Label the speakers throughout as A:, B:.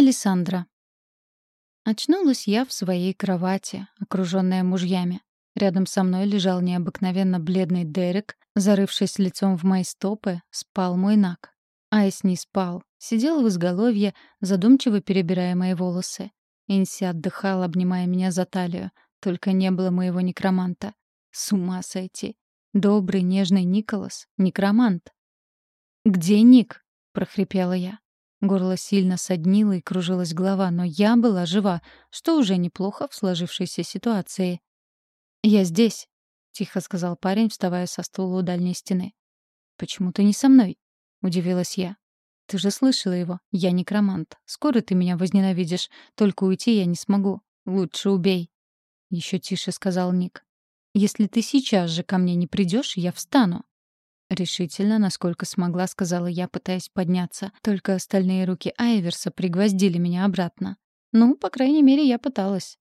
A: Александра. Очнулась я в своей кровати, окружённая мужьями. Рядом со мной лежал необыкновенно бледный Дерек, зарывшись лицом в мои стопы, спал мой наг. Айс не спал, сидел в изголовье, задумчиво перебирая мои волосы. Инси отдыхал, обнимая меня за талию, только не было моего некроманта. С ума сойти. Добрый, нежный Николас, некромант. «Где Ник?» — прохрипела я. Горло сильно соднило и кружилась голова, но я была жива, что уже неплохо в сложившейся ситуации. «Я здесь», — тихо сказал парень, вставая со стула у дальней стены. «Почему ты не со мной?» — удивилась я. «Ты же слышала его. Я некромант. Скоро ты меня возненавидишь. Только уйти я не смогу. Лучше убей». Еще тише сказал Ник. «Если ты сейчас же ко мне не придешь, я встану». Решительно, насколько смогла, сказала я, пытаясь подняться. Только остальные руки Айверса пригвоздили меня обратно. Ну, по крайней мере, я пыталась.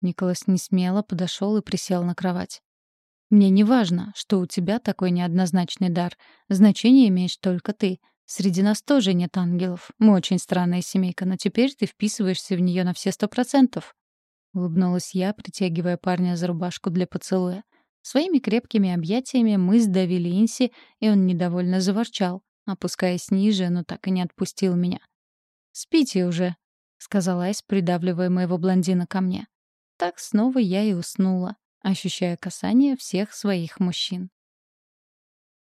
A: Николас несмело подошел и присел на кровать. «Мне не важно, что у тебя такой неоднозначный дар. Значение имеешь только ты. Среди нас тоже нет ангелов. Мы очень странная семейка, но теперь ты вписываешься в нее на все сто процентов». Улыбнулась я, притягивая парня за рубашку для поцелуя. Своими крепкими объятиями мы сдавили Инси, и он недовольно заворчал, опускаясь ниже, но так и не отпустил меня. «Спите уже», — сказала Айс, придавливая моего блондина ко мне. Так снова я и уснула, ощущая касание всех своих мужчин.